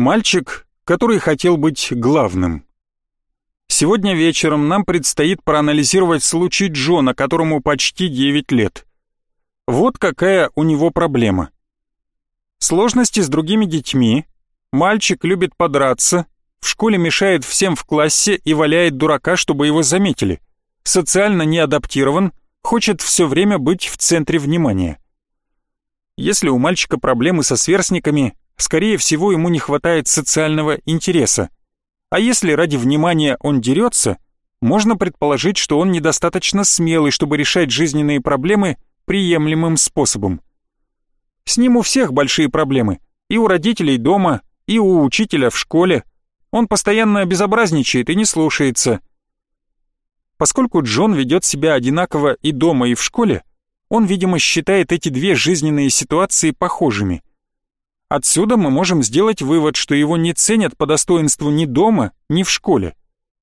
Мальчик, который хотел быть главным. Сегодня вечером нам предстоит проанализировать случай Джона, которому почти 9 лет. Вот какая у него проблема. Сложности с другими детьми, мальчик любит подраться, в школе мешает всем в классе и валяет дурака, чтобы его заметили. Социально не адаптирован, хочет все время быть в центре внимания. Если у мальчика проблемы со сверстниками, скорее всего ему не хватает социального интереса. А если ради внимания он дерется, можно предположить, что он недостаточно смелый, чтобы решать жизненные проблемы приемлемым способом. С ним у всех большие проблемы, и у родителей дома, и у учителя в школе, он постоянно безобразничает и не слушается. Поскольку Джон ведет себя одинаково и дома, и в школе, он, видимо, считает эти две жизненные ситуации похожими. Отсюда мы можем сделать вывод, что его не ценят по достоинству ни дома, ни в школе.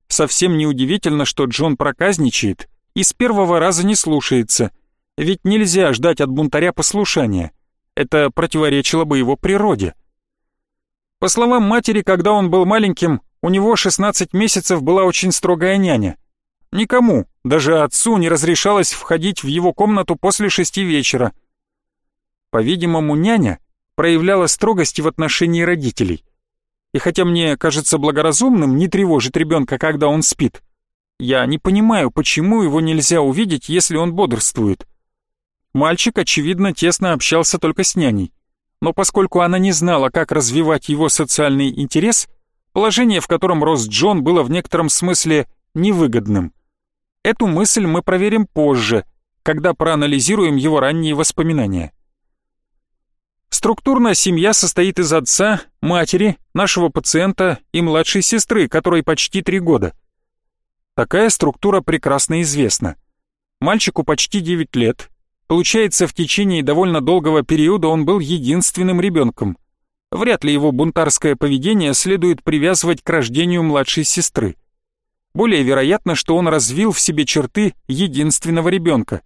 Совсем неудивительно, что Джон проказничает и с первого раза не слушается, ведь нельзя ждать от бунтаря послушания. Это противоречило бы его природе. По словам матери, когда он был маленьким, у него 16 месяцев была очень строгая няня. Никому, даже отцу, не разрешалось входить в его комнату после шести вечера. По-видимому, няня проявляла строгость в отношении родителей. И хотя мне кажется благоразумным не тревожить ребенка, когда он спит, я не понимаю, почему его нельзя увидеть, если он бодрствует. Мальчик, очевидно, тесно общался только с няней но поскольку она не знала, как развивать его социальный интерес, положение, в котором рос Джон, было в некотором смысле невыгодным. Эту мысль мы проверим позже, когда проанализируем его ранние воспоминания. Структурно семья состоит из отца, матери, нашего пациента и младшей сестры, которой почти три года. Такая структура прекрасно известна. Мальчику почти 9 лет, Получается, в течение довольно долгого периода он был единственным ребенком. Вряд ли его бунтарское поведение следует привязывать к рождению младшей сестры. Более вероятно, что он развил в себе черты единственного ребенка.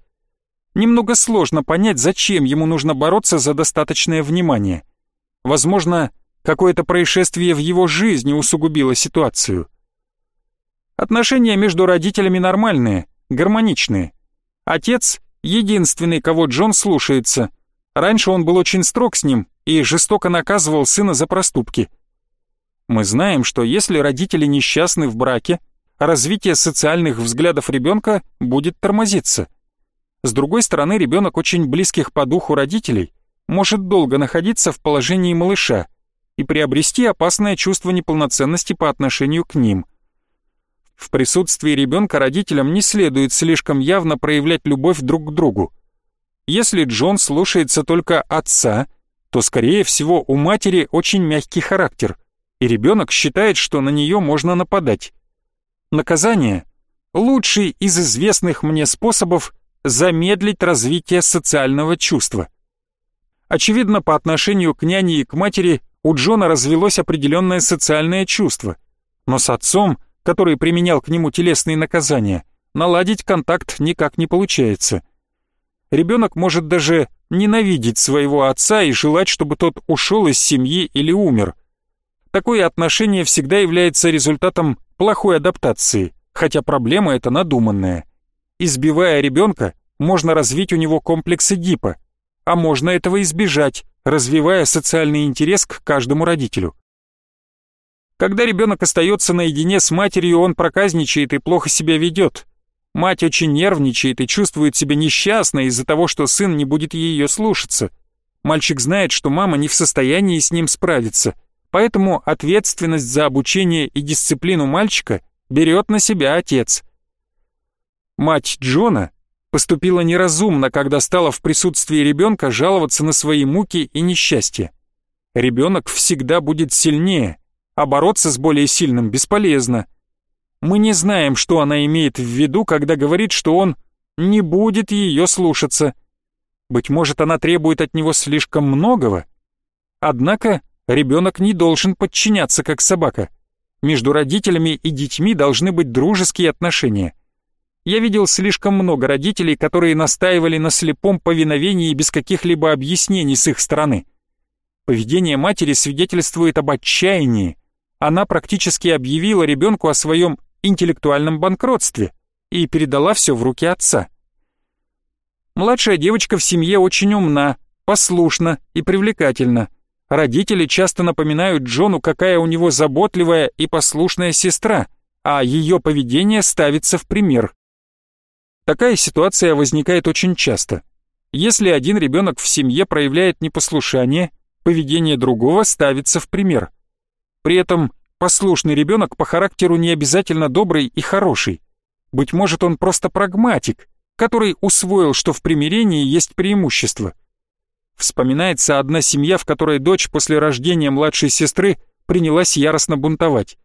Немного сложно понять, зачем ему нужно бороться за достаточное внимание. Возможно, какое-то происшествие в его жизни усугубило ситуацию. Отношения между родителями нормальные, гармоничные. Отец единственный, кого Джон слушается. Раньше он был очень строг с ним и жестоко наказывал сына за проступки. Мы знаем, что если родители несчастны в браке, развитие социальных взглядов ребенка будет тормозиться. С другой стороны, ребенок очень близких по духу родителей может долго находиться в положении малыша и приобрести опасное чувство неполноценности по отношению к ним. В присутствии ребенка родителям не следует слишком явно проявлять любовь друг к другу. Если Джон слушается только отца, то, скорее всего, у матери очень мягкий характер, и ребенок считает, что на нее можно нападать. Наказание – лучший из известных мне способов замедлить развитие социального чувства. Очевидно, по отношению к няне и к матери у Джона развелось определенное социальное чувство, но с отцом – который применял к нему телесные наказания, наладить контакт никак не получается. Ребенок может даже ненавидеть своего отца и желать, чтобы тот ушел из семьи или умер. Такое отношение всегда является результатом плохой адаптации, хотя проблема эта надуманная. Избивая ребенка, можно развить у него комплекс Эдипа, а можно этого избежать, развивая социальный интерес к каждому родителю. Когда ребенок остается наедине с матерью, он проказничает и плохо себя ведет. Мать очень нервничает и чувствует себя несчастной из-за того, что сын не будет ее слушаться. Мальчик знает, что мама не в состоянии с ним справиться, поэтому ответственность за обучение и дисциплину мальчика берет на себя отец. Мать Джона поступила неразумно, когда стала в присутствии ребенка жаловаться на свои муки и несчастья. Ребенок всегда будет сильнее, а бороться с более сильным бесполезно. Мы не знаем, что она имеет в виду, когда говорит, что он не будет ее слушаться. Быть может, она требует от него слишком многого. Однако ребенок не должен подчиняться, как собака. Между родителями и детьми должны быть дружеские отношения. Я видел слишком много родителей, которые настаивали на слепом повиновении без каких-либо объяснений с их стороны. Поведение матери свидетельствует об отчаянии. Она практически объявила ребенку о своем интеллектуальном банкротстве и передала все в руки отца. Младшая девочка в семье очень умна, послушна и привлекательна. Родители часто напоминают Джону, какая у него заботливая и послушная сестра, а ее поведение ставится в пример. Такая ситуация возникает очень часто. Если один ребенок в семье проявляет непослушание, поведение другого ставится в пример. При этом послушный ребенок по характеру не обязательно добрый и хороший. Быть может, он просто прагматик, который усвоил, что в примирении есть преимущество. Вспоминается одна семья, в которой дочь после рождения младшей сестры принялась яростно бунтовать.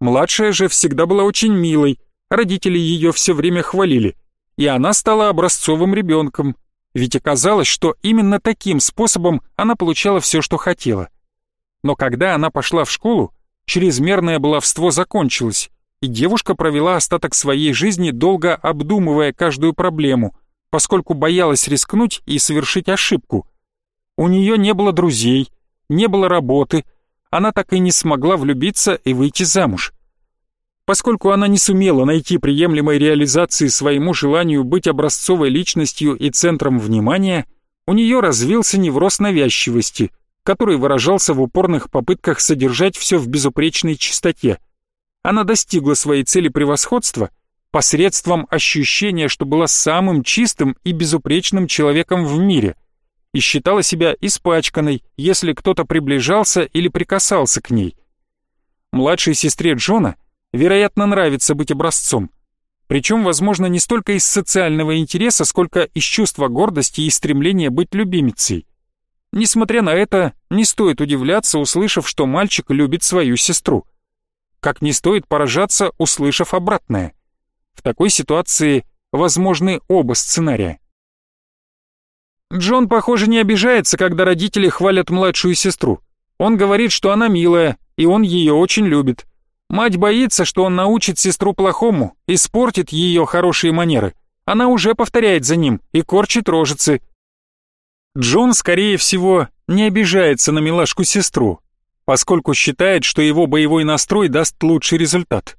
Младшая же всегда была очень милой, родители ее все время хвалили, и она стала образцовым ребенком, ведь оказалось, что именно таким способом она получала все, что хотела. Но когда она пошла в школу, чрезмерное баловство закончилось, и девушка провела остаток своей жизни, долго обдумывая каждую проблему, поскольку боялась рискнуть и совершить ошибку. У нее не было друзей, не было работы, она так и не смогла влюбиться и выйти замуж. Поскольку она не сумела найти приемлемой реализации своему желанию быть образцовой личностью и центром внимания, у нее развился невроз навязчивости, который выражался в упорных попытках содержать все в безупречной чистоте. Она достигла своей цели превосходства посредством ощущения, что была самым чистым и безупречным человеком в мире и считала себя испачканной, если кто-то приближался или прикасался к ней. Младшей сестре Джона – вероятно, нравится быть образцом. Причем, возможно, не столько из социального интереса, сколько из чувства гордости и стремления быть любимицей. Несмотря на это, не стоит удивляться, услышав, что мальчик любит свою сестру. Как не стоит поражаться, услышав обратное. В такой ситуации возможны оба сценария. Джон, похоже, не обижается, когда родители хвалят младшую сестру. Он говорит, что она милая, и он ее очень любит. Мать боится, что он научит сестру плохому, испортит ее хорошие манеры. Она уже повторяет за ним и корчит рожицы. Джон, скорее всего, не обижается на милашку-сестру, поскольку считает, что его боевой настрой даст лучший результат.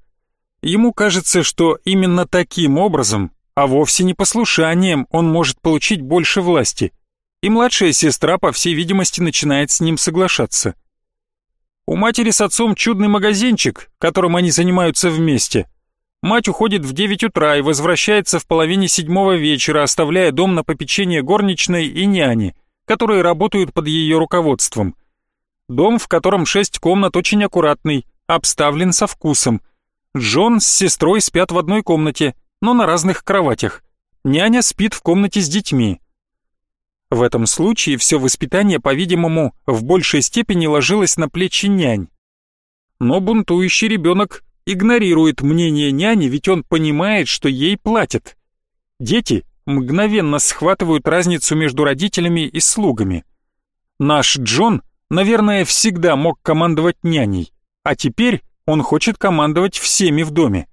Ему кажется, что именно таким образом, а вовсе не послушанием, он может получить больше власти. И младшая сестра, по всей видимости, начинает с ним соглашаться. У матери с отцом чудный магазинчик, которым они занимаются вместе. Мать уходит в 9 утра и возвращается в половине седьмого вечера, оставляя дом на попечение горничной и няни, которые работают под ее руководством. Дом, в котором шесть комнат, очень аккуратный, обставлен со вкусом. Джон с сестрой спят в одной комнате, но на разных кроватях. Няня спит в комнате с детьми. В этом случае все воспитание, по-видимому, в большей степени ложилось на плечи нянь. Но бунтующий ребенок игнорирует мнение няни, ведь он понимает, что ей платят. Дети мгновенно схватывают разницу между родителями и слугами. Наш Джон, наверное, всегда мог командовать няней, а теперь он хочет командовать всеми в доме.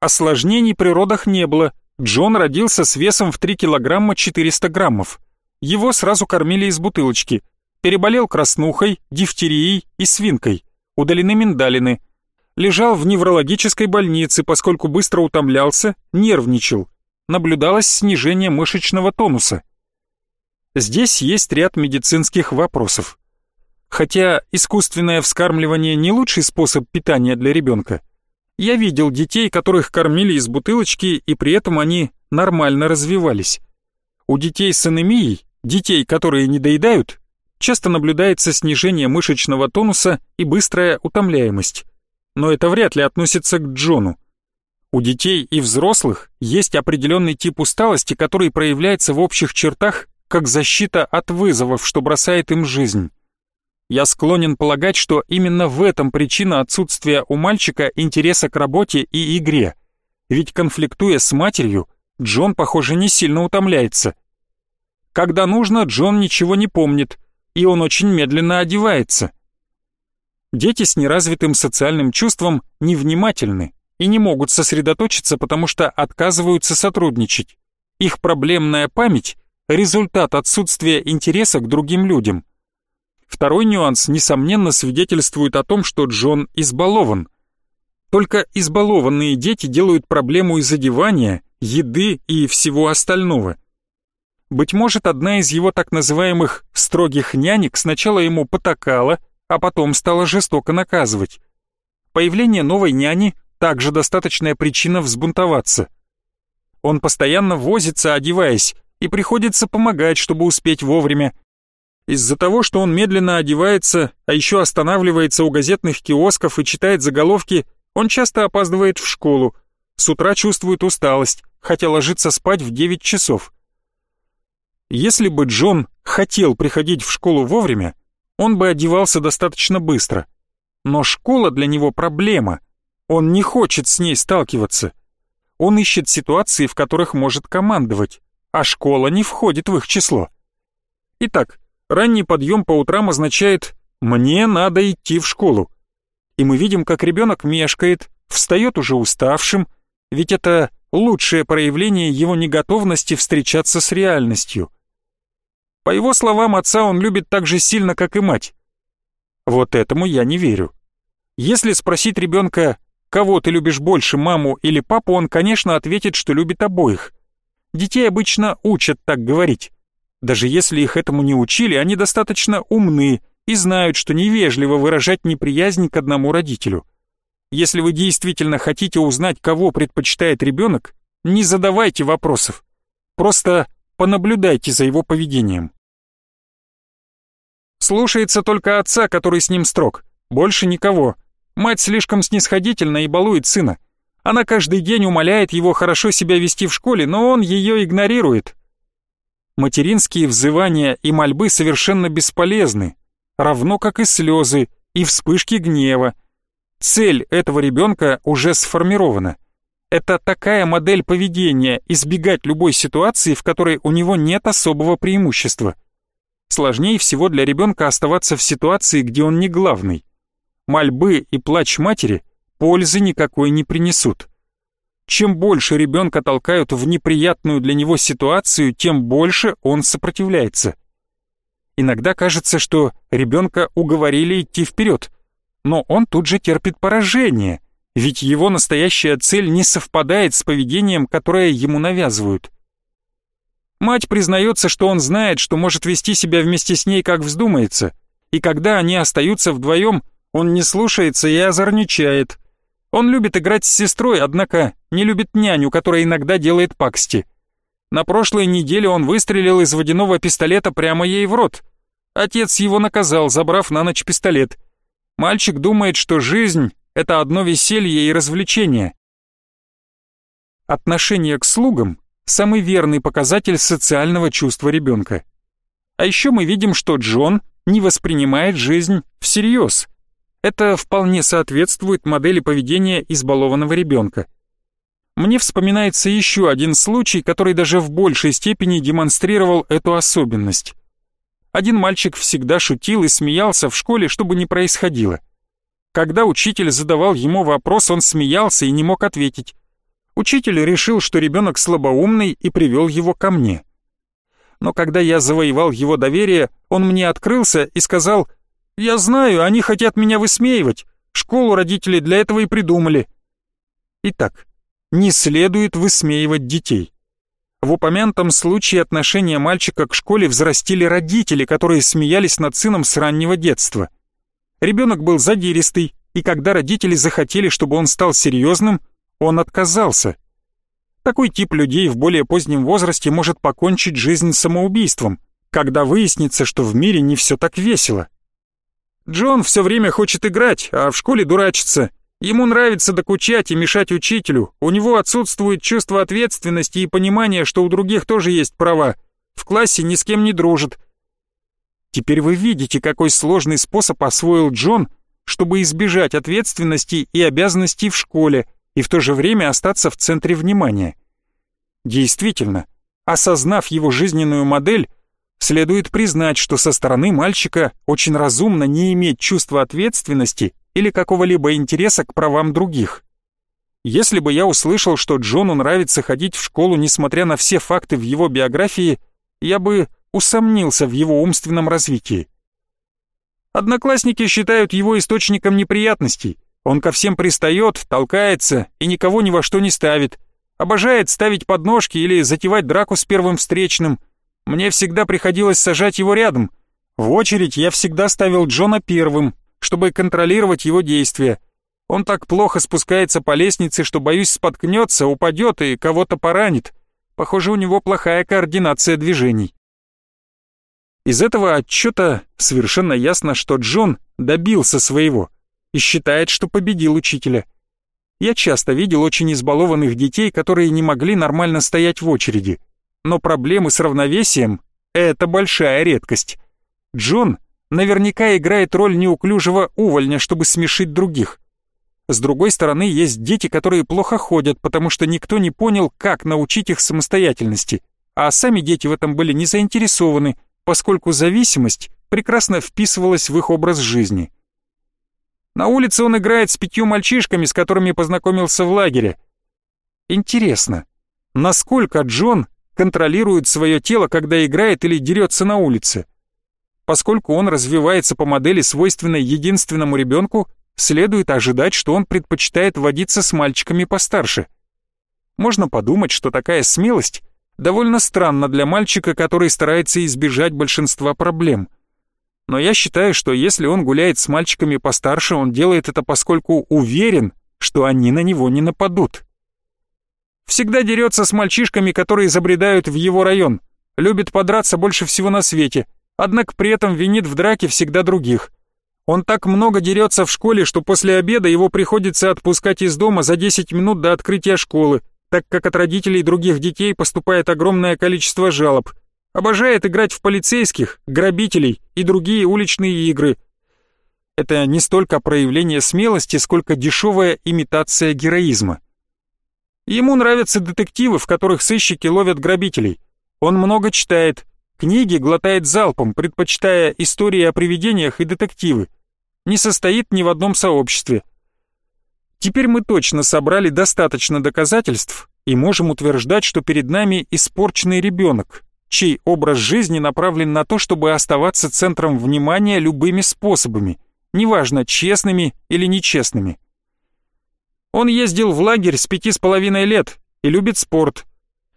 Осложнений при родах не было, Джон родился с весом в 3 килограмма 400 граммов. Его сразу кормили из бутылочки. Переболел краснухой, дифтерией и свинкой. Удалены миндалины. Лежал в неврологической больнице, поскольку быстро утомлялся, нервничал. Наблюдалось снижение мышечного тонуса. Здесь есть ряд медицинских вопросов. Хотя искусственное вскармливание не лучший способ питания для ребенка, я видел детей, которых кормили из бутылочки, и при этом они нормально развивались. У детей с анемией, детей, которые не доедают, часто наблюдается снижение мышечного тонуса и быстрая утомляемость. Но это вряд ли относится к Джону. У детей и взрослых есть определенный тип усталости, который проявляется в общих чертах как защита от вызовов, что бросает им жизнь. Я склонен полагать, что именно в этом причина отсутствия у мальчика интереса к работе и игре. Ведь конфликтуя с матерью, Джон, похоже, не сильно утомляется. Когда нужно, Джон ничего не помнит, и он очень медленно одевается. Дети с неразвитым социальным чувством невнимательны и не могут сосредоточиться, потому что отказываются сотрудничать. Их проблемная память – результат отсутствия интереса к другим людям – Второй нюанс, несомненно, свидетельствует о том, что Джон избалован. Только избалованные дети делают проблему из одевания, еды и всего остального. Быть может, одна из его так называемых «строгих нянек» сначала ему потакала, а потом стала жестоко наказывать. Появление новой няни – также достаточная причина взбунтоваться. Он постоянно возится, одеваясь, и приходится помогать, чтобы успеть вовремя, из-за того, что он медленно одевается, а еще останавливается у газетных киосков и читает заголовки, он часто опаздывает в школу, с утра чувствует усталость, хотя ложится спать в 9 часов. Если бы Джон хотел приходить в школу вовремя, он бы одевался достаточно быстро. Но школа для него проблема. Он не хочет с ней сталкиваться. Он ищет ситуации, в которых может командовать, а школа не входит в их число. Итак, Ранний подъем по утрам означает «мне надо идти в школу». И мы видим, как ребенок мешкает, встает уже уставшим, ведь это лучшее проявление его неготовности встречаться с реальностью. По его словам, отца он любит так же сильно, как и мать. Вот этому я не верю. Если спросить ребенка, кого ты любишь больше, маму или папу, он, конечно, ответит, что любит обоих. Детей обычно учат так говорить. Даже если их этому не учили, они достаточно умны и знают, что невежливо выражать неприязнь к одному родителю. Если вы действительно хотите узнать, кого предпочитает ребенок, не задавайте вопросов. Просто понаблюдайте за его поведением. Слушается только отца, который с ним строг. Больше никого. Мать слишком снисходительна и балует сына. Она каждый день умоляет его хорошо себя вести в школе, но он ее игнорирует. Материнские взывания и мольбы совершенно бесполезны, равно как и слезы и вспышки гнева. Цель этого ребенка уже сформирована. Это такая модель поведения – избегать любой ситуации, в которой у него нет особого преимущества. Сложнее всего для ребенка оставаться в ситуации, где он не главный. Мольбы и плач матери пользы никакой не принесут. Чем больше ребенка толкают в неприятную для него ситуацию, тем больше он сопротивляется. Иногда кажется, что ребенка уговорили идти вперед, но он тут же терпит поражение, ведь его настоящая цель не совпадает с поведением, которое ему навязывают. Мать признается, что он знает, что может вести себя вместе с ней, как вздумается, и когда они остаются вдвоем, он не слушается и озорничает – он любит играть с сестрой, однако не любит няню, которая иногда делает паксти. На прошлой неделе он выстрелил из водяного пистолета прямо ей в рот. Отец его наказал, забрав на ночь пистолет. Мальчик думает, что жизнь — это одно веселье и развлечение. Отношение к слугам — самый верный показатель социального чувства ребенка. А еще мы видим, что Джон не воспринимает жизнь всерьез — это вполне соответствует модели поведения избалованного ребенка. Мне вспоминается еще один случай, который даже в большей степени демонстрировал эту особенность. Один мальчик всегда шутил и смеялся в школе, чтобы не происходило. Когда учитель задавал ему вопрос, он смеялся и не мог ответить. Учитель решил, что ребенок слабоумный и привел его ко мне. Но когда я завоевал его доверие, он мне открылся и сказал – «Я знаю, они хотят меня высмеивать. Школу родители для этого и придумали». Итак, не следует высмеивать детей. В упомянутом случае отношение мальчика к школе взрастили родители, которые смеялись над сыном с раннего детства. Ребенок был задиристый, и когда родители захотели, чтобы он стал серьезным, он отказался. Такой тип людей в более позднем возрасте может покончить жизнь самоубийством, когда выяснится, что в мире не все так весело. Джон все время хочет играть, а в школе дурачится. Ему нравится докучать и мешать учителю. У него отсутствует чувство ответственности и понимание, что у других тоже есть права. В классе ни с кем не дружит. Теперь вы видите, какой сложный способ освоил Джон, чтобы избежать ответственности и обязанностей в школе и в то же время остаться в центре внимания. Действительно, осознав его жизненную модель, Следует признать, что со стороны мальчика очень разумно не иметь чувства ответственности или какого-либо интереса к правам других. Если бы я услышал, что Джону нравится ходить в школу, несмотря на все факты в его биографии, я бы усомнился в его умственном развитии. Одноклассники считают его источником неприятностей. Он ко всем пристает, толкается и никого ни во что не ставит. Обожает ставить подножки или затевать драку с первым встречным. Мне всегда приходилось сажать его рядом. В очередь я всегда ставил Джона первым, чтобы контролировать его действия. Он так плохо спускается по лестнице, что, боюсь, споткнется, упадет и кого-то поранит. Похоже, у него плохая координация движений. Из этого отчета совершенно ясно, что Джон добился своего и считает, что победил учителя. Я часто видел очень избалованных детей, которые не могли нормально стоять в очереди. Но проблемы с равновесием — это большая редкость. Джон наверняка играет роль неуклюжего увольня, чтобы смешить других. С другой стороны, есть дети, которые плохо ходят, потому что никто не понял, как научить их самостоятельности, а сами дети в этом были не заинтересованы, поскольку зависимость прекрасно вписывалась в их образ жизни. На улице он играет с пятью мальчишками, с которыми познакомился в лагере. Интересно, насколько Джон контролирует свое тело, когда играет или дерется на улице? Поскольку он развивается по модели, свойственной единственному ребенку, следует ожидать, что он предпочитает водиться с мальчиками постарше. Можно подумать, что такая смелость довольно странна для мальчика, который старается избежать большинства проблем. Но я считаю, что если он гуляет с мальчиками постарше, он делает это поскольку уверен, что они на него не нападут. Всегда дерется с мальчишками, которые забредают в его район, любит подраться больше всего на свете, однако при этом винит в драке всегда других – он так много дерется в школе, что после обеда его приходится отпускать из дома за 10 минут до открытия школы, так как от родителей других детей поступает огромное количество жалоб. Обожает играть в полицейских, грабителей и другие уличные игры. Это не столько проявление смелости, сколько дешевая имитация героизма. Ему нравятся детективы, в которых сыщики ловят грабителей. Он много читает, Книги глотает залпом, предпочитая истории о привидениях и детективы. Не состоит ни в одном сообществе. Теперь мы точно собрали достаточно доказательств и можем утверждать, что перед нами испорченный ребенок, чей образ жизни направлен на то, чтобы оставаться центром внимания любыми способами, неважно, честными или нечестными. Он ездил в лагерь с пяти с половиной лет и любит спорт.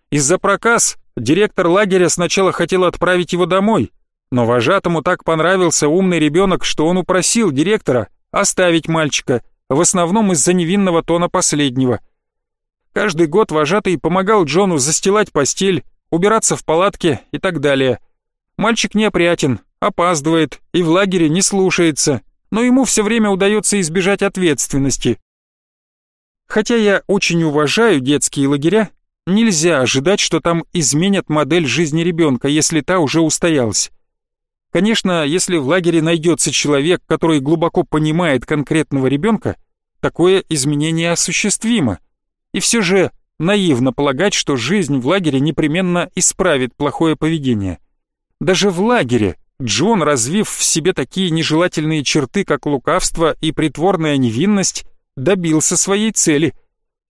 Из-за проказ Директор лагеря сначала хотел отправить его домой, но вожатому так понравился умный ребенок, что он упросил директора оставить мальчика, в основном из-за невинного тона последнего. Каждый год вожатый помогал Джону застилать постель, убираться в палатке и так далее. Мальчик неопрятен, опаздывает и в лагере не слушается, но ему все время удается избежать ответственности. Хотя я очень уважаю детские лагеря, Нельзя ожидать, что там изменят модель жизни ребенка, если та уже устоялась. Конечно, если в лагере найдется человек, который глубоко понимает конкретного ребенка, такое изменение осуществимо. И все же наивно полагать, что жизнь в лагере непременно исправит плохое поведение. Даже в лагере Джон, развив в себе такие нежелательные черты, как лукавство и притворная невинность, добился своей цели –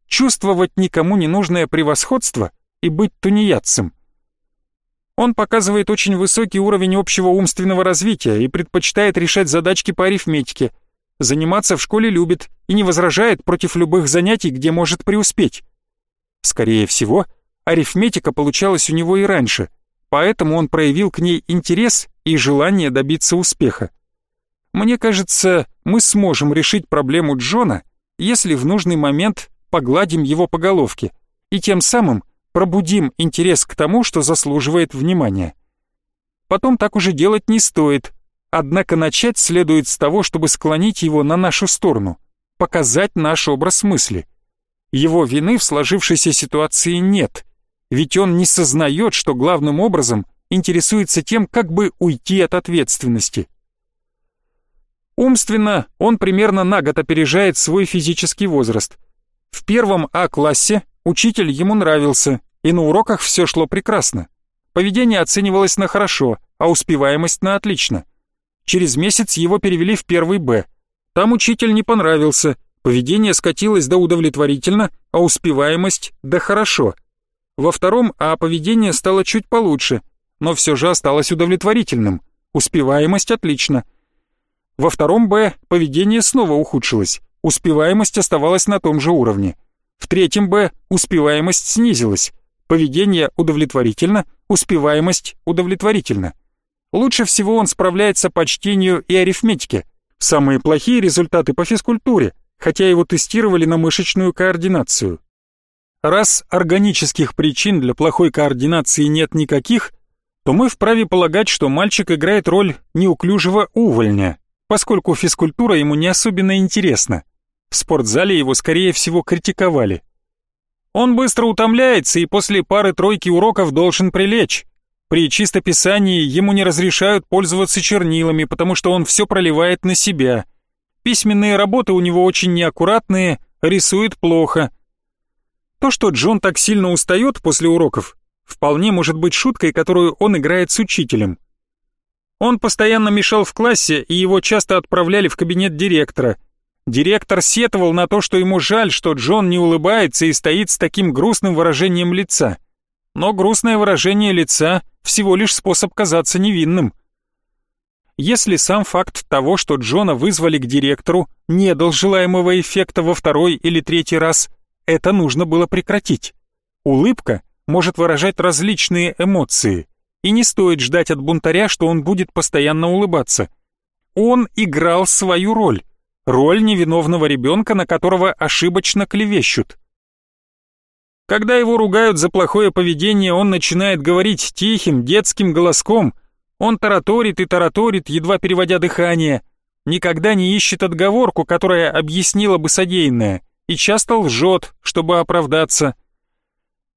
чувствовать никому не нужное превосходство и быть тунеядцем. Он показывает очень высокий уровень общего умственного развития и предпочитает решать задачки по арифметике. Заниматься в школе любит и не возражает против любых занятий, где может преуспеть. Скорее всего, арифметика получалась у него и раньше, поэтому он проявил к ней интерес и желание добиться успеха. Мне кажется, мы сможем решить проблему Джона, если в нужный момент погладим его по головке и тем самым пробудим интерес к тому, что заслуживает внимания. Потом так уже делать не стоит, однако начать следует с того, чтобы склонить его на нашу сторону, показать наш образ мысли. Его вины в сложившейся ситуации нет, ведь он не сознает, что главным образом интересуется тем, как бы уйти от ответственности. Умственно он примерно на год опережает свой физический возраст – в первом А-классе учитель ему нравился, и на уроках все шло прекрасно. Поведение оценивалось на хорошо, а успеваемость на отлично. Через месяц его перевели в первый Б. Там учитель не понравился, поведение скатилось до удовлетворительно, а успеваемость до хорошо. Во втором А поведение стало чуть получше, но все же осталось удовлетворительным. Успеваемость отлично. Во втором «Б» поведение снова ухудшилось, успеваемость оставалась на том же уровне. В третьем «Б» успеваемость снизилась, поведение удовлетворительно, успеваемость удовлетворительно. Лучше всего он справляется по чтению и арифметике. Самые плохие результаты по физкультуре, хотя его тестировали на мышечную координацию. Раз органических причин для плохой координации нет никаких, то мы вправе полагать, что мальчик играет роль неуклюжего увольня, поскольку физкультура ему не особенно интересна. В спортзале его, скорее всего, критиковали. Он быстро утомляется и после пары-тройки уроков должен прилечь. При чистописании ему не разрешают пользоваться чернилами, потому что он все проливает на себя. Письменные работы у него очень неаккуратные, рисует плохо. То, что Джон так сильно устает после уроков, вполне может быть шуткой, которую он играет с учителем. Он постоянно мешал в классе, и его часто отправляли в кабинет директора – Директор сетовал на то, что ему жаль, что Джон не улыбается и стоит с таким грустным выражением лица. Но грустное выражение лица – всего лишь способ казаться невинным. Если сам факт того, что Джона вызвали к директору, не дал желаемого эффекта во второй или третий раз, это нужно было прекратить. Улыбка может выражать различные эмоции, и не стоит ждать от бунтаря, что он будет постоянно улыбаться. Он играл свою роль, Роль невиновного ребенка, на которого ошибочно клевещут. Когда его ругают за плохое поведение, он начинает говорить тихим, детским голоском. Он тараторит и тараторит, едва переводя дыхание. Никогда не ищет отговорку, которая объяснила бы содеянное, и часто лжет, чтобы оправдаться.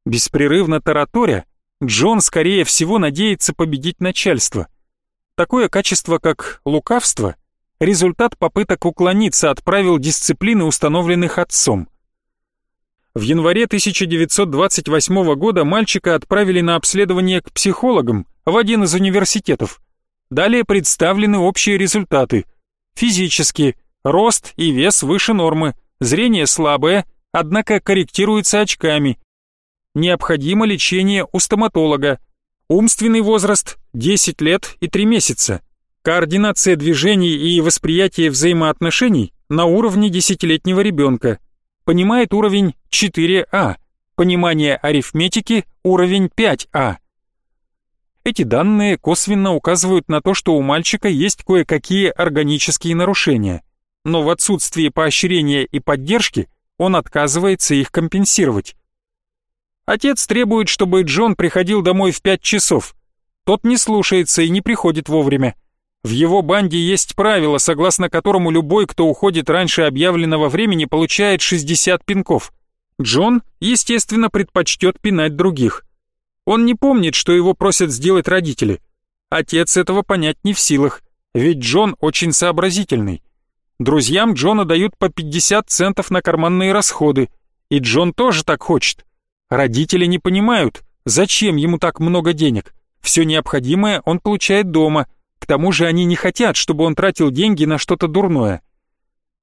Беспрерывно тараторя, Джон, скорее всего, надеется победить начальство. Такое качество, как лукавство, результат попыток уклониться от правил дисциплины, установленных отцом. В январе 1928 года мальчика отправили на обследование к психологам в один из университетов. Далее представлены общие результаты. Физически, рост и вес выше нормы, зрение слабое, однако корректируется очками. Необходимо лечение у стоматолога. Умственный возраст 10 лет и 3 месяца. Координация движений и восприятие взаимоотношений на уровне десятилетнего ребенка. Понимает уровень 4А. Понимание арифметики уровень 5А. Эти данные косвенно указывают на то, что у мальчика есть кое-какие органические нарушения, но в отсутствии поощрения и поддержки он отказывается их компенсировать. Отец требует, чтобы Джон приходил домой в 5 часов. Тот не слушается и не приходит вовремя. В его банде есть правило, согласно которому любой, кто уходит раньше объявленного времени, получает 60 пинков. Джон, естественно, предпочтет пинать других. Он не помнит, что его просят сделать родители. Отец этого понять не в силах, ведь Джон очень сообразительный. Друзьям Джона дают по 50 центов на карманные расходы, и Джон тоже так хочет. Родители не понимают, зачем ему так много денег. Все необходимое он получает дома – к тому же они не хотят, чтобы он тратил деньги на что-то дурное.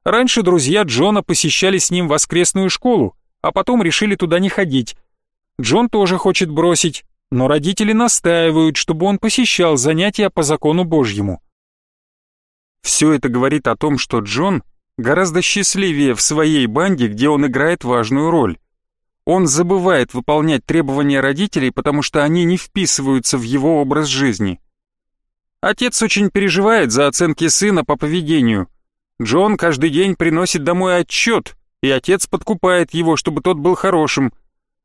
Раньше друзья Джона посещали с ним воскресную школу, а потом решили туда не ходить. Джон тоже хочет бросить, но родители настаивают, чтобы он посещал занятия по закону Божьему. Все это говорит о том, что Джон гораздо счастливее в своей банде, где он играет важную роль. Он забывает выполнять требования родителей, потому что они не вписываются в его образ жизни. Отец очень переживает за оценки сына по поведению. Джон каждый день приносит домой отчет, и отец подкупает его, чтобы тот был хорошим.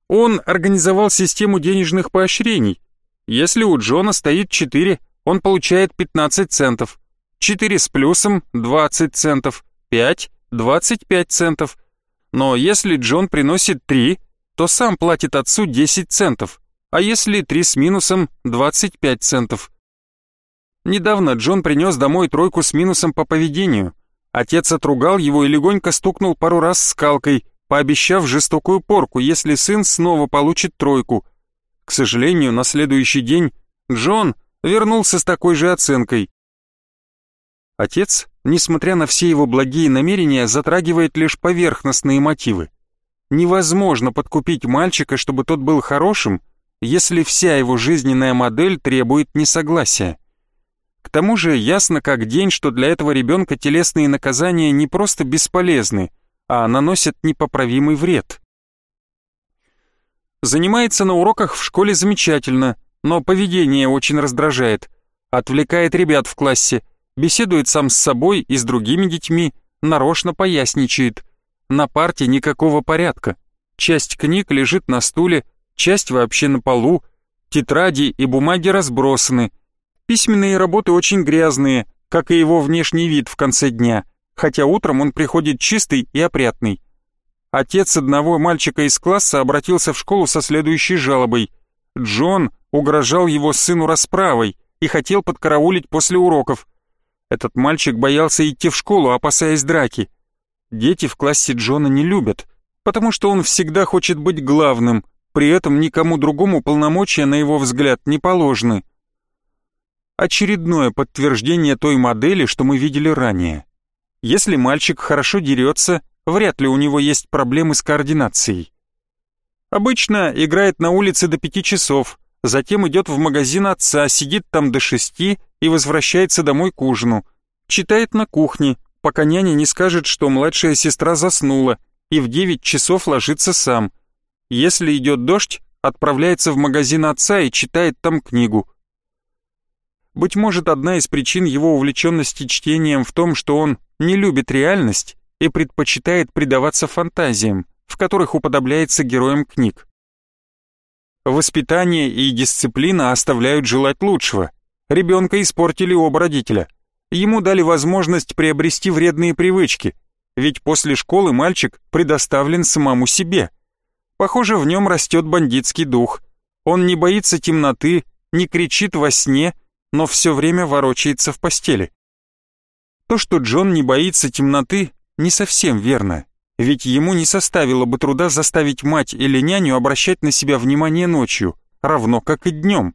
Он организовал систему денежных поощрений. Если у Джона стоит 4, он получает 15 центов. 4 с плюсом – 20 центов. 5 – 25 центов. Но если Джон приносит 3, то сам платит отцу 10 центов. А если 3 с минусом – 25 центов. Недавно Джон принес домой тройку с минусом по поведению. Отец отругал его и легонько стукнул пару раз скалкой, пообещав жестокую порку, если сын снова получит тройку. К сожалению, на следующий день Джон вернулся с такой же оценкой. Отец, несмотря на все его благие намерения, затрагивает лишь поверхностные мотивы. Невозможно подкупить мальчика, чтобы тот был хорошим, если вся его жизненная модель требует несогласия. К тому же ясно как день, что для этого ребенка телесные наказания не просто бесполезны, а наносят непоправимый вред. Занимается на уроках в школе замечательно, но поведение очень раздражает. Отвлекает ребят в классе, беседует сам с собой и с другими детьми, нарочно поясничает. На парте никакого порядка. Часть книг лежит на стуле, часть вообще на полу, тетради и бумаги разбросаны. Письменные работы очень грязные, как и его внешний вид в конце дня, хотя утром он приходит чистый и опрятный. Отец одного мальчика из класса обратился в школу со следующей жалобой. Джон угрожал его сыну расправой и хотел подкараулить после уроков. Этот мальчик боялся идти в школу, опасаясь драки. Дети в классе Джона не любят, потому что он всегда хочет быть главным, при этом никому другому полномочия, на его взгляд, не положены. Очередное подтверждение той модели, что мы видели ранее. Если мальчик хорошо дерется, вряд ли у него есть проблемы с координацией. Обычно играет на улице до пяти часов, затем идет в магазин отца, сидит там до шести и возвращается домой к ужину. Читает на кухне, пока няня не скажет, что младшая сестра заснула, и в девять часов ложится сам. Если идет дождь, отправляется в магазин отца и читает там книгу. Быть может, одна из причин его увлеченности чтением в том, что он не любит реальность и предпочитает предаваться фантазиям, в которых уподобляется героям книг. Воспитание и дисциплина оставляют желать лучшего. Ребенка испортили оба родителя. Ему дали возможность приобрести вредные привычки, ведь после школы мальчик предоставлен самому себе. Похоже, в нем растет бандитский дух. Он не боится темноты, не кричит во сне, но все время ворочается в постели. То, что Джон не боится темноты, не совсем верно, ведь ему не составило бы труда заставить мать или няню обращать на себя внимание ночью, равно как и днем.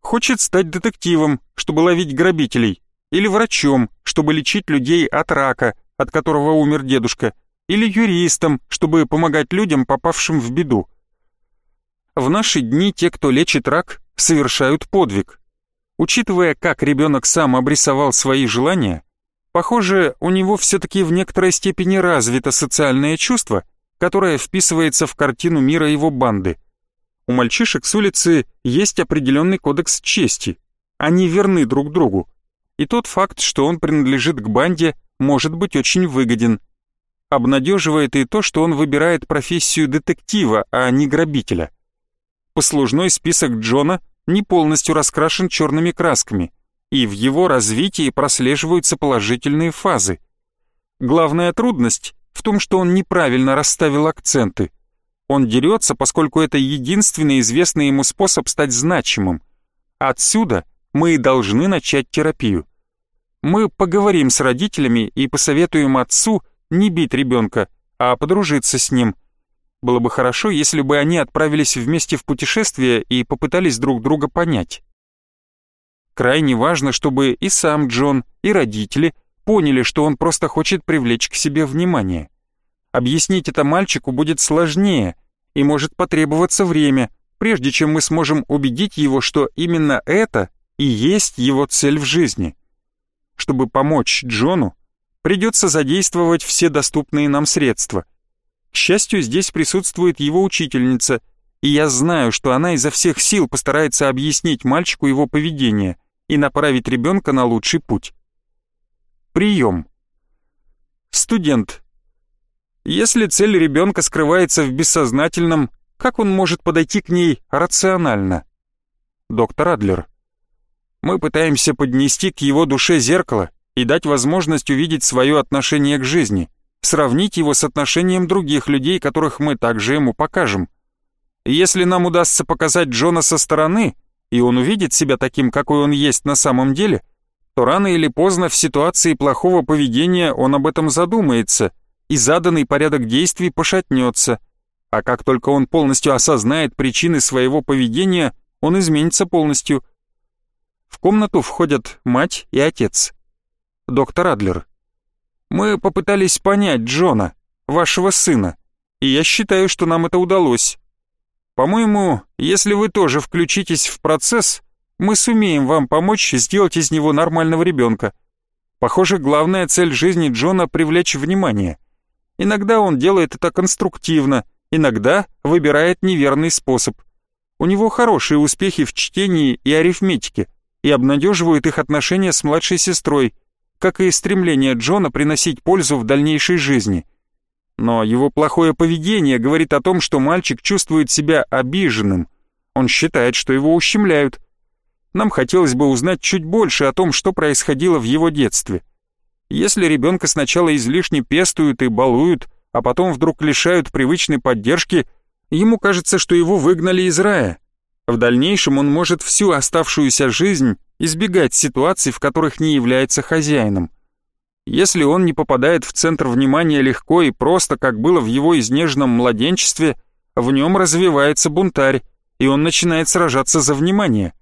Хочет стать детективом, чтобы ловить грабителей, или врачом, чтобы лечить людей от рака, от которого умер дедушка, или юристом, чтобы помогать людям, попавшим в беду. В наши дни те, кто лечит рак, совершают подвиг. Учитывая, как ребенок сам обрисовал свои желания, Похоже, у него все-таки в некоторой степени развито социальное чувство, которое вписывается в картину мира его банды. У мальчишек с улицы есть определенный кодекс чести. Они верны друг другу. И тот факт, что он принадлежит к банде, может быть очень выгоден. Обнадеживает и то, что он выбирает профессию детектива, а не грабителя. Послужной список Джона не полностью раскрашен черными красками – и в его развитии прослеживаются положительные фазы. Главная трудность в том, что он неправильно расставил акценты. Он дерется, поскольку это единственный известный ему способ стать значимым. Отсюда мы и должны начать терапию. Мы поговорим с родителями и посоветуем отцу не бить ребенка, а подружиться с ним. Было бы хорошо, если бы они отправились вместе в путешествие и попытались друг друга понять. Крайне важно, чтобы и сам Джон, и родители поняли, что он просто хочет привлечь к себе внимание. Объяснить это мальчику будет сложнее и может потребоваться время, прежде чем мы сможем убедить его, что именно это и есть его цель в жизни. Чтобы помочь Джону, придется задействовать все доступные нам средства. К счастью, здесь присутствует его учительница, и я знаю, что она изо всех сил постарается объяснить мальчику его поведение – и направить ребенка на лучший путь. Прием. Студент. Если цель ребенка скрывается в бессознательном, как он может подойти к ней рационально? Доктор Адлер. Мы пытаемся поднести к его душе зеркало и дать возможность увидеть свое отношение к жизни, сравнить его с отношением других людей, которых мы также ему покажем. Если нам удастся показать Джона со стороны – и он увидит себя таким, какой он есть на самом деле, то рано или поздно в ситуации плохого поведения он об этом задумается, и заданный порядок действий пошатнется. А как только он полностью осознает причины своего поведения, он изменится полностью. В комнату входят мать и отец. Доктор Адлер. Мы попытались понять Джона, вашего сына, и я считаю, что нам это удалось. По-моему, если вы тоже включитесь в процесс, Мы сумеем вам помочь сделать из него нормального ребенка. Похоже, главная цель жизни Джона — привлечь внимание. Иногда он делает это конструктивно, иногда выбирает неверный способ. У него хорошие успехи в чтении и арифметике, и обнадеживают их отношения с младшей сестрой, как и стремление Джона приносить пользу в дальнейшей жизни. Но его плохое поведение говорит о том, что мальчик чувствует себя обиженным. Он считает, что его ущемляют. Нам хотелось бы узнать чуть больше о том, что происходило в его детстве. Если ребенка сначала излишне пестуют и балуют, а потом вдруг лишают привычной поддержки, ему кажется, что его выгнали из рая. В дальнейшем он может всю оставшуюся жизнь избегать ситуаций, в которых не является хозяином. Если он не попадает в центр внимания легко и просто, как было в его изнеженном младенчестве, в нем развивается бунтарь, и он начинает сражаться за внимание.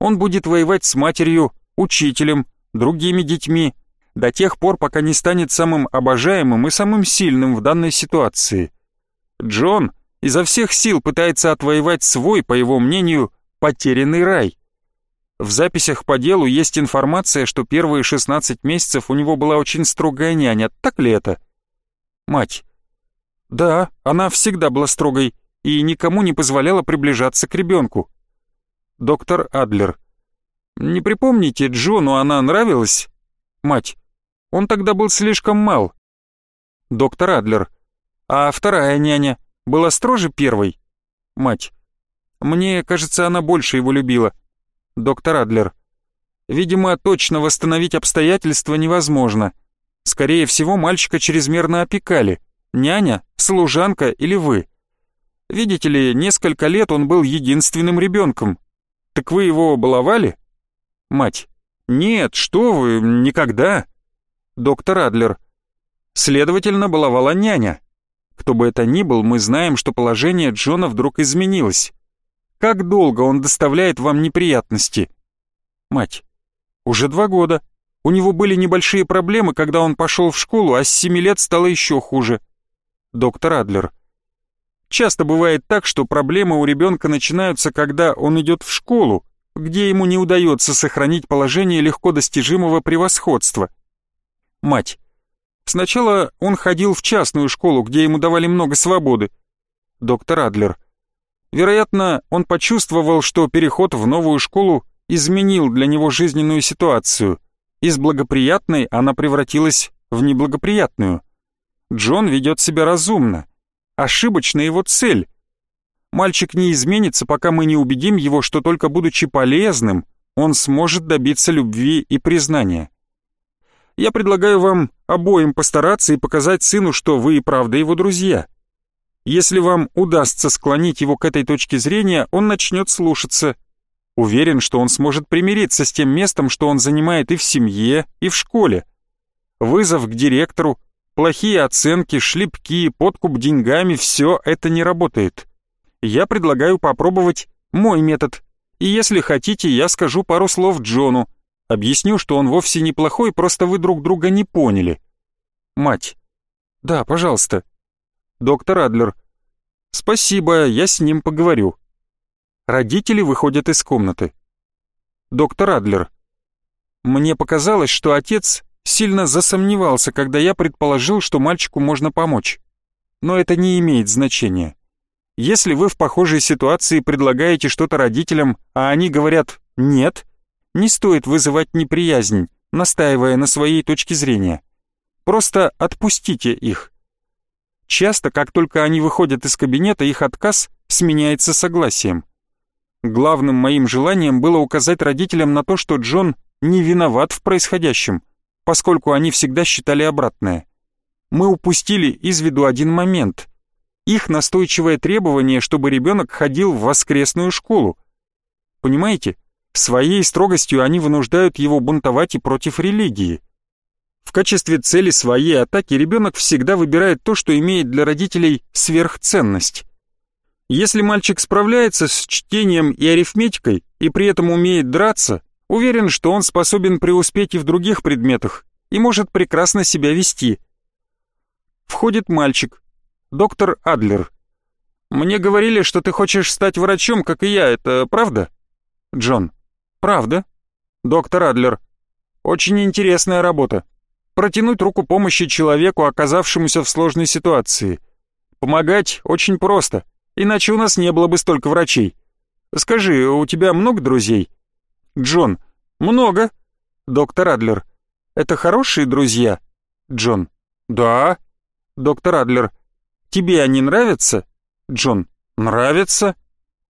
Он будет воевать с матерью, учителем, другими детьми, до тех пор, пока не станет самым обожаемым и самым сильным в данной ситуации. Джон изо всех сил пытается отвоевать свой, по его мнению, потерянный рай. В записях по делу есть информация, что первые 16 месяцев у него была очень строгая няня. Так ли это? Мать. Да, она всегда была строгой и никому не позволяла приближаться к ребенку. Доктор Адлер. Не припомните, Джону она нравилась? Мать. Он тогда был слишком мал. Доктор Адлер. А вторая няня была строже первой? Мать. Мне кажется, она больше его любила доктор Адлер. Видимо, точно восстановить обстоятельства невозможно. Скорее всего, мальчика чрезмерно опекали. Няня, служанка или вы. Видите ли, несколько лет он был единственным ребенком. Так вы его баловали? Мать. Нет, что вы, никогда. Доктор Адлер. Следовательно, баловала няня. Кто бы это ни был, мы знаем, что положение Джона вдруг изменилось. Как долго он доставляет вам неприятности? Мать. Уже два года. У него были небольшие проблемы, когда он пошел в школу, а с семи лет стало еще хуже. Доктор Адлер. Часто бывает так, что проблемы у ребенка начинаются, когда он идет в школу, где ему не удается сохранить положение легко достижимого превосходства. Мать. Сначала он ходил в частную школу, где ему давали много свободы. Доктор Адлер. Вероятно, он почувствовал, что переход в новую школу изменил для него жизненную ситуацию. Из благоприятной она превратилась в неблагоприятную. Джон ведет себя разумно. Ошибочна его цель. Мальчик не изменится, пока мы не убедим его, что только будучи полезным, он сможет добиться любви и признания. Я предлагаю вам обоим постараться и показать сыну, что вы и правда его друзья. Если вам удастся склонить его к этой точке зрения, он начнет слушаться. Уверен, что он сможет примириться с тем местом, что он занимает и в семье, и в школе. Вызов к директору, плохие оценки, шлепки, подкуп деньгами – все это не работает. Я предлагаю попробовать мой метод. И если хотите, я скажу пару слов Джону. Объясню, что он вовсе неплохой, просто вы друг друга не поняли. Мать. Да, пожалуйста. Доктор Адлер. Спасибо, я с ним поговорю. Родители выходят из комнаты. Доктор Адлер. Мне показалось, что отец сильно засомневался, когда я предположил, что мальчику можно помочь. Но это не имеет значения. Если вы в похожей ситуации предлагаете что-то родителям, а они говорят «нет», не стоит вызывать неприязнь, настаивая на своей точке зрения. Просто отпустите их. Часто, как только они выходят из кабинета, их отказ сменяется согласием. Главным моим желанием было указать родителям на то, что Джон не виноват в происходящем, поскольку они всегда считали обратное. Мы упустили из виду один момент. Их настойчивое требование, чтобы ребенок ходил в воскресную школу. Понимаете, своей строгостью они вынуждают его бунтовать и против религии. В качестве цели своей атаки ребенок всегда выбирает то, что имеет для родителей сверхценность. Если мальчик справляется с чтением и арифметикой и при этом умеет драться, уверен, что он способен преуспеть и в других предметах и может прекрасно себя вести. Входит мальчик, доктор Адлер. «Мне говорили, что ты хочешь стать врачом, как и я, это правда?» Джон. Правда? Доктор Адлер. Очень интересная работа. Протянуть руку помощи человеку, оказавшемуся в сложной ситуации. Помогать очень просто, иначе у нас не было бы столько врачей. Скажи, у тебя много друзей? Джон. Много. Доктор Адлер. Это хорошие друзья? Джон. Да. Доктор Адлер. Тебе они нравятся? Джон. Нравятся.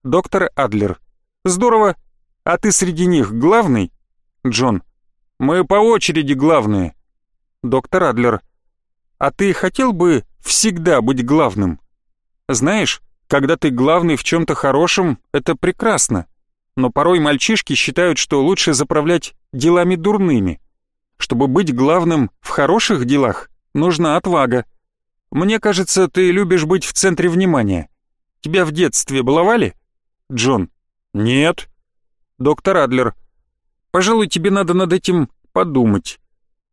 Доктор Адлер. Здорово. А ты среди них главный? Джон. Мы по очереди главные. Доктор Адлер. А ты хотел бы всегда быть главным? Знаешь, когда ты главный в чем-то хорошем, это прекрасно. Но порой мальчишки считают, что лучше заправлять делами дурными. Чтобы быть главным в хороших делах, нужна отвага. Мне кажется, ты любишь быть в центре внимания. Тебя в детстве баловали? Джон. Нет. Доктор Адлер. Пожалуй, тебе надо над этим подумать.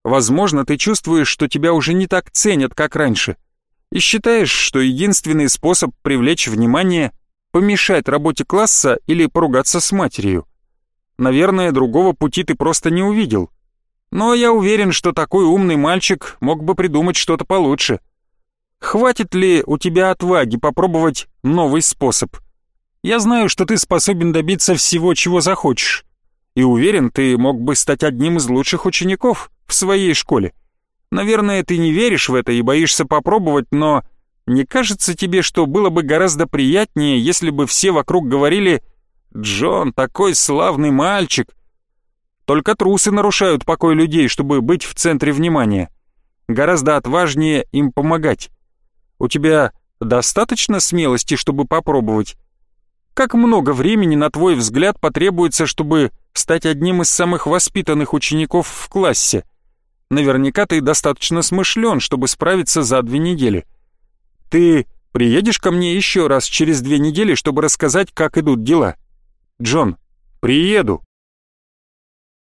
Возможно, ты чувствуешь, что тебя уже не так ценят, как раньше. И считаешь, что единственный способ привлечь внимание — помешать работе класса или поругаться с матерью. Наверное, другого пути ты просто не увидел. Но я уверен, что такой умный мальчик мог бы придумать что-то получше. Хватит ли у тебя отваги попробовать новый способ? Я знаю, что ты способен добиться всего, чего захочешь. И уверен, ты мог бы стать одним из лучших учеников в своей школе. Наверное, ты не веришь в это и боишься попробовать, но не кажется тебе, что было бы гораздо приятнее, если бы все вокруг говорили «Джон, такой славный мальчик», только трусы нарушают покой людей, чтобы быть в центре внимания. Гораздо отважнее им помогать. У тебя достаточно смелости, чтобы попробовать? Как много времени, на твой взгляд, потребуется, чтобы стать одним из самых воспитанных учеников в классе? Наверняка ты достаточно смышлен, чтобы справиться за две недели. Ты приедешь ко мне еще раз через две недели, чтобы рассказать, как идут дела? Джон, приеду.